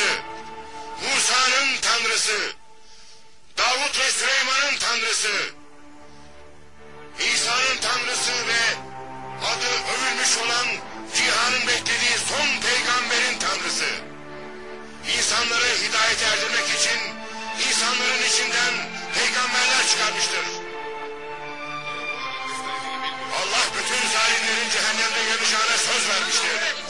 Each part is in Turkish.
tanrısı, Musa'nın tanrısı, Davut ve Süleyman'ın tanrısı, İsa'nın tanrısı ve adı övülmüş olan cihanın beklediği son peygamberin tanrısı. İnsanları hidayete erdirmek için insanların içinden peygamberler çıkarmıştır. Allah bütün zalimlerin cehennemde yanacağına söz vermiştir.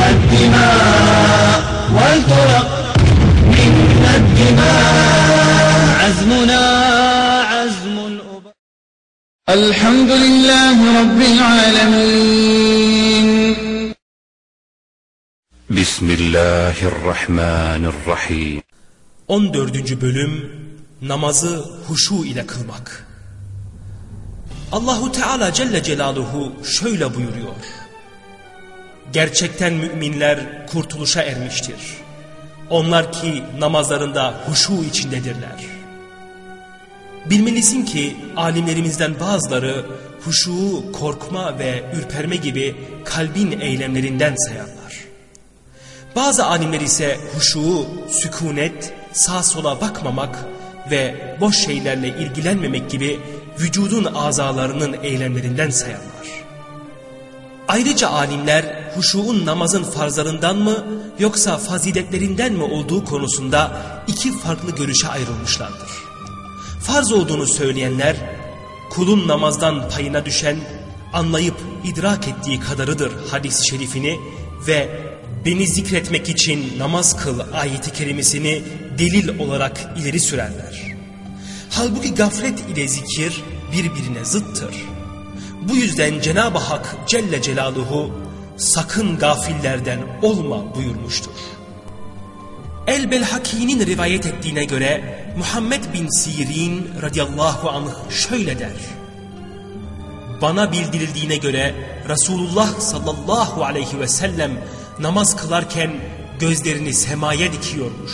منا الدماء والفرق منا الدماء عزمنا عزم الأباء الحمد لله رب العالمين Bismillahirrahmanirrahim. 14. bölüm namazı huşu ile kılmak. Allahu Teala Celle Celaluhu şöyle buyuruyor. Gerçekten müminler kurtuluşa ermiştir. Onlar ki namazlarında huşu içindedirler. Bilmelisin ki alimlerimizden bazıları huşu, korkma ve ürperme gibi kalbin eylemlerinden sayarlar. Bazı alimler ise huşu, sükunet, sağ sola bakmamak ve boş şeylerle ilgilenmemek gibi vücudun azalarının eylemlerinden sayarlar. Ayrıca alimler huşuğun namazın farzlarından mı yoksa faziletlerinden mi olduğu konusunda iki farklı görüşe ayrılmışlardır. Farz olduğunu söyleyenler kulun namazdan payına düşen anlayıp idrak ettiği kadarıdır hadis-i şerifini ve beni zikretmek için namaz kıl ayeti kerimesini delil olarak ileri sürerler. Halbuki gaflet ile zikir birbirine zıttır. Bu yüzden Cenab-ı Hak Celle Celaluhu sakın gafillerden olma buyurmuştur. El-Belhaki'nin rivayet ettiğine göre Muhammed bin Sirin radıyallahu anh şöyle der. Bana bildirildiğine göre Resulullah sallallahu aleyhi ve sellem namaz kılarken gözlerini semaya dikiyormuş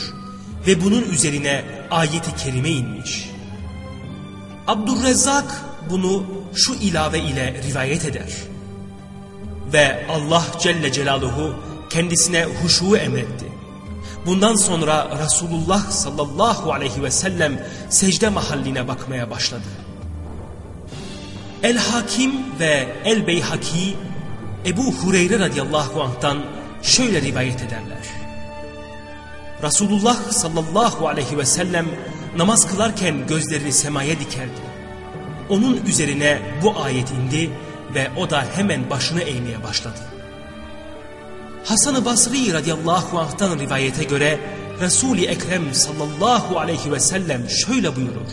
ve bunun üzerine ayeti kerime inmiş. Abdurrezzak bunu şu ilave ile rivayet eder. Ve Allah Celle Celaluhu kendisine huşu emretti. Bundan sonra Resulullah sallallahu aleyhi ve sellem secde mahalline bakmaya başladı. El-Hakim ve El-Beyhaki Ebu Hureyre radıyallahu anh'tan şöyle rivayet ederler. Resulullah sallallahu aleyhi ve sellem namaz kılarken gözlerini semaya dikerdi. Onun üzerine bu ayet indi ve o da hemen başını eğmeye başladı. Hasan-ı Basri radıyallahu anh'tan rivayete göre Resul-i Ekrem sallallahu aleyhi ve sellem şöyle buyurur.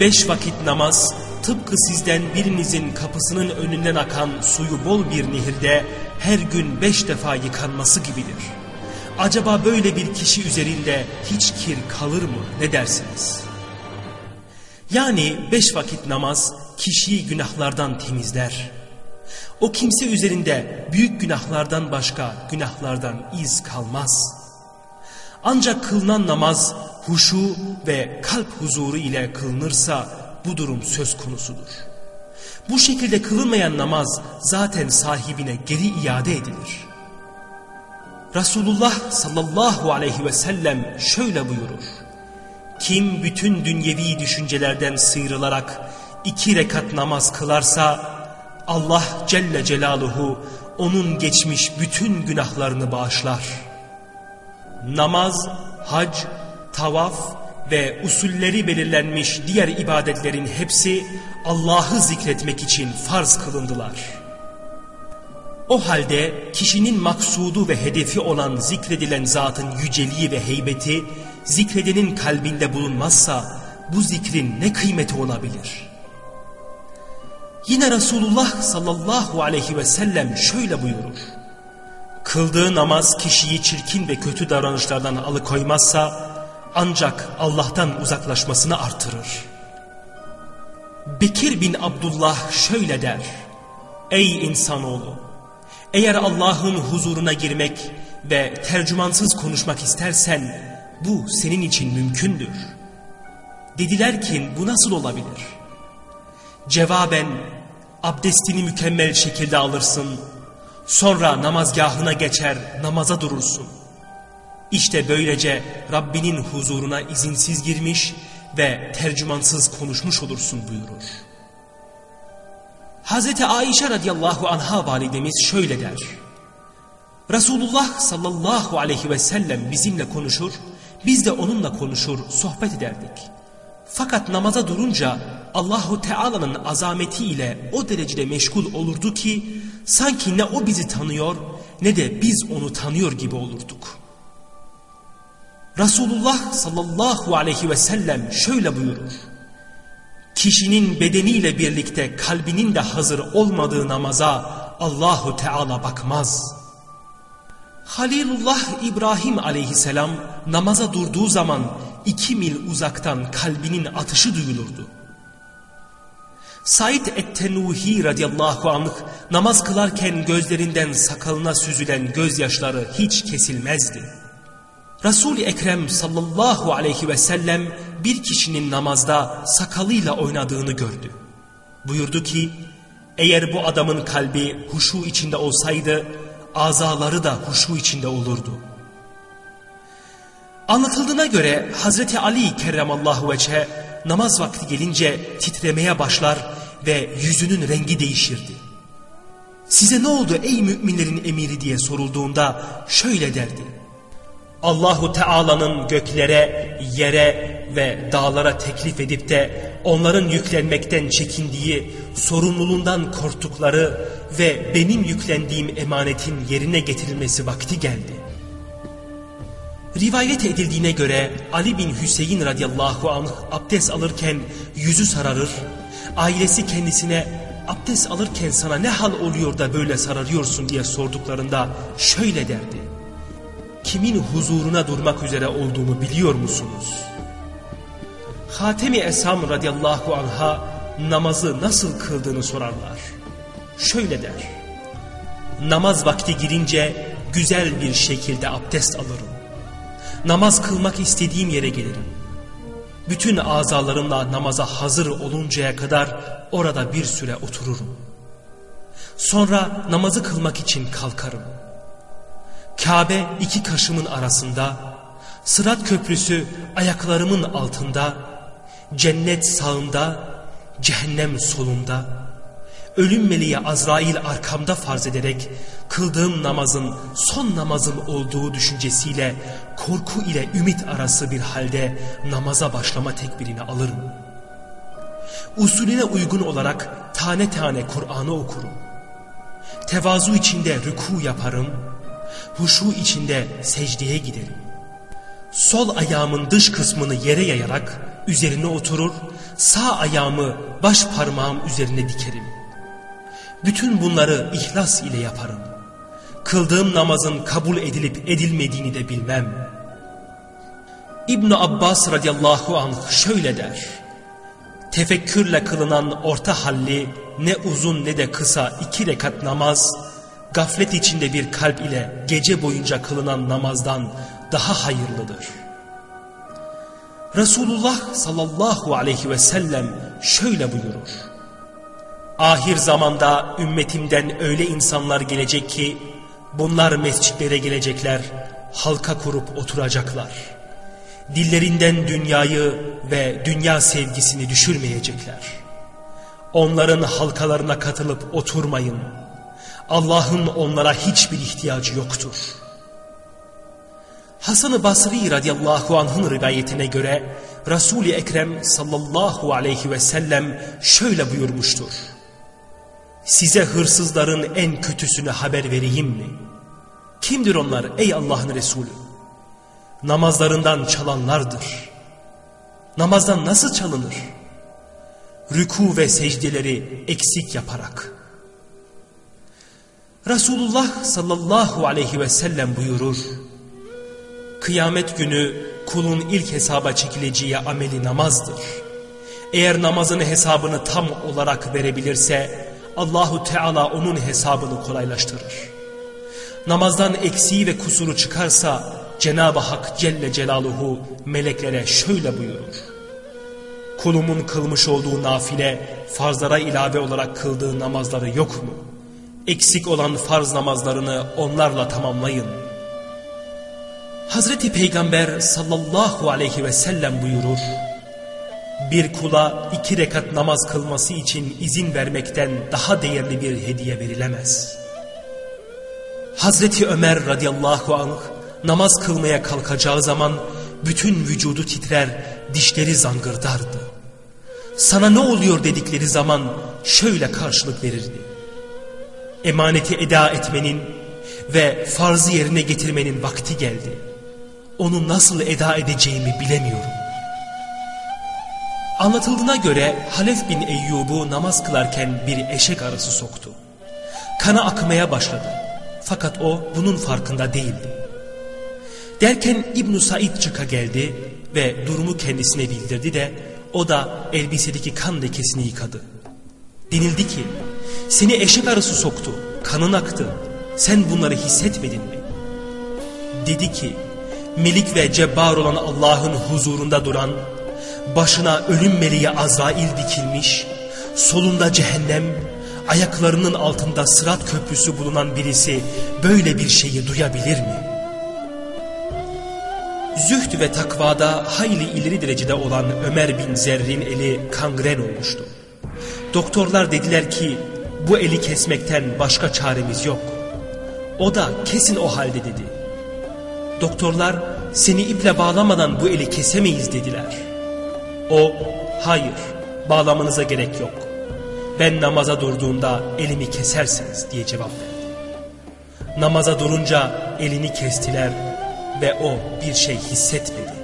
Beş vakit namaz tıpkı sizden birinizin kapısının önünden akan suyu bol bir nehirde her gün beş defa yıkanması gibidir. Acaba böyle bir kişi üzerinde hiç kir kalır mı ne dersiniz? Yani beş vakit namaz kişiyi günahlardan temizler. O kimse üzerinde büyük günahlardan başka günahlardan iz kalmaz. Ancak kılınan namaz huşu ve kalp huzuru ile kılınırsa bu durum söz konusudur. Bu şekilde kılınmayan namaz zaten sahibine geri iade edilir. Resulullah sallallahu aleyhi ve sellem şöyle buyurur. Kim bütün dünyevi düşüncelerden sıyrılarak iki rekat namaz kılarsa Allah Celle Celaluhu onun geçmiş bütün günahlarını bağışlar. Namaz, hac, tavaf ve usulleri belirlenmiş diğer ibadetlerin hepsi Allah'ı zikretmek için farz kılındılar. O halde kişinin maksudu ve hedefi olan zikredilen zatın yüceliği ve heybeti zikredenin kalbinde bulunmazsa bu zikrin ne kıymeti olabilir? Yine Resulullah sallallahu aleyhi ve sellem şöyle buyurur. Kıldığı namaz kişiyi çirkin ve kötü davranışlardan alıkoymazsa ancak Allah'tan uzaklaşmasını artırır. Bekir bin Abdullah şöyle der. Ey insanoğlu! Eğer Allah'ın huzuruna girmek ve tercümansız konuşmak istersen bu senin için mümkündür. Dediler ki bu nasıl olabilir? Cevaben abdestini mükemmel şekilde alırsın. Sonra namazgahına geçer namaza durursun. İşte böylece Rabbinin huzuruna izinsiz girmiş ve tercümansız konuşmuş olursun buyurur. Hazreti Ayşe radıyallahu anha validemiz şöyle der. Resulullah sallallahu aleyhi ve sellem bizimle konuşur, biz de onunla konuşur, sohbet ederdik. Fakat namaza durunca Allahu Teala'nın azametiyle o derecede meşgul olurdu ki sanki ne o bizi tanıyor ne de biz onu tanıyor gibi olurduk. Resulullah sallallahu aleyhi ve sellem şöyle buyurur. Kişinin bedeniyle birlikte kalbinin de hazır olmadığı namaza Allahu Teala bakmaz. Halilullah İbrahim aleyhisselam namaza durduğu zaman iki mil uzaktan kalbinin atışı duyulurdu. Said et-Tenuhi radıyallahu anh namaz kılarken gözlerinden sakalına süzülen gözyaşları hiç kesilmezdi. Resul-i Ekrem sallallahu aleyhi ve sellem bir kişinin namazda sakalıyla oynadığını gördü. Buyurdu ki eğer bu adamın kalbi huşu içinde olsaydı azaları da huşu içinde olurdu. Anlatıldığına göre Hazreti Ali kerremallahu veçhe namaz vakti gelince titremeye başlar ve yüzünün rengi değişirdi. Size ne oldu ey müminlerin emiri diye sorulduğunda şöyle derdi. Allahu Teala'nın göklere, yere ve dağlara teklif edip de onların yüklenmekten çekindiği, sorumluluğundan korktukları ve benim yüklendiğim emanetin yerine getirilmesi vakti geldi. Rivayet edildiğine göre Ali bin Hüseyin radıyallahu anh abdest alırken yüzü sararır, ailesi kendisine abdest alırken sana ne hal oluyor da böyle sararıyorsun diye sorduklarında şöyle derdi. Kimin huzuruna durmak üzere olduğumu biliyor musunuz? Hatemi Esam radıyallahu anha namazı nasıl kıldığını sorarlar. Şöyle der. Namaz vakti girince güzel bir şekilde abdest alırım. Namaz kılmak istediğim yere gelirim. Bütün azalarımla namaza hazır oluncaya kadar orada bir süre otururum. Sonra namazı kılmak için kalkarım. Kabe iki kaşımın arasında, Sırat köprüsü ayaklarımın altında, cennet sağımda, cehennem solumda, ölüm meleği Azrail arkamda farz ederek kıldığım namazın son namazım olduğu düşüncesiyle korku ile ümit arası bir halde namaza başlama tekbirini alırım. Usulüne uygun olarak tane tane Kur'an'ı okurum. Tevazu içinde rüku yaparım, huşu içinde secdeye giderim. Sol ayağımın dış kısmını yere yayarak üzerine oturur, sağ ayağımı baş parmağım üzerine dikerim. Bütün bunları ihlas ile yaparım. Kıldığım namazın kabul edilip edilmediğini de bilmem. İbn Abbas radıyallahu anh şöyle der. Tefekkürle kılınan orta halli ne uzun ne de kısa iki rekat namaz, gaflet içinde bir kalp ile gece boyunca kılınan namazdan daha hayırlıdır. Resulullah sallallahu aleyhi ve sellem şöyle buyurur. Ahir zamanda ümmetimden öyle insanlar gelecek ki bunlar mescitlere gelecekler, halka kurup oturacaklar. Dillerinden dünyayı ve dünya sevgisini düşürmeyecekler. Onların halkalarına katılıp oturmayın. Allah'ın onlara hiçbir ihtiyacı yoktur. Hasan-ı Basri radıyallahu anh'ın rivayetine göre Resul-i Ekrem sallallahu aleyhi ve sellem şöyle buyurmuştur. Size hırsızların en kötüsünü haber vereyim mi? Kimdir onlar ey Allah'ın Resulü? Namazlarından çalanlardır. Namazdan nasıl çalınır? Rüku ve secdeleri eksik yaparak. Resulullah sallallahu aleyhi ve sellem buyurur. Kıyamet günü kulun ilk hesaba çekileceği ameli namazdır. Eğer namazın hesabını tam olarak verebilirse Allahu Teala onun hesabını kolaylaştırır. Namazdan eksiği ve kusuru çıkarsa Cenab-ı Hak Celle Celaluhu meleklere şöyle buyurur. Kulumun kılmış olduğu nafile farzlara ilave olarak kıldığı namazları yok mu? Eksik olan farz namazlarını onlarla tamamlayın. Hazreti Peygamber sallallahu aleyhi ve sellem buyurur. Bir kula iki rekat namaz kılması için izin vermekten daha değerli bir hediye verilemez. Hazreti Ömer radıyallahu anh namaz kılmaya kalkacağı zaman bütün vücudu titrer, dişleri zangırdardı. Sana ne oluyor dedikleri zaman şöyle karşılık verirdi. Emaneti eda etmenin ve farzı yerine getirmenin vakti geldi. Onu nasıl eda edeceğimi bilemiyorum. Anlatıldığına göre Halef bin Eyyub'u namaz kılarken bir eşek arısı soktu. Kana akmaya başladı. Fakat o bunun farkında değildi. Derken ibn Said çıka geldi ve durumu kendisine bildirdi de o da elbisedeki kan lekesini yıkadı. Denildi ki seni eşek arısı soktu, kanın aktı. Sen bunları hissetmedin mi? Dedi ki Melik ve cebbar olan Allah'ın huzurunda duran, başına ölüm meleği Azrail dikilmiş, solunda cehennem, ayaklarının altında sırat köprüsü bulunan birisi böyle bir şeyi duyabilir mi? Zühd ve takvada hayli ileri derecede olan Ömer bin Zerrin eli kangren olmuştu. Doktorlar dediler ki bu eli kesmekten başka çaremiz yok. O da kesin o halde dedi. Doktorlar seni iple bağlamadan bu eli kesemeyiz dediler. O hayır bağlamanıza gerek yok. Ben namaza durduğumda elimi kesersiniz diye cevap verdi. Namaza durunca elini kestiler ve o bir şey hissetmedi.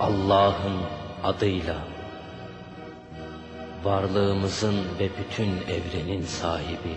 Allah'ın adıyla varlığımızın ve bütün evrenin sahibi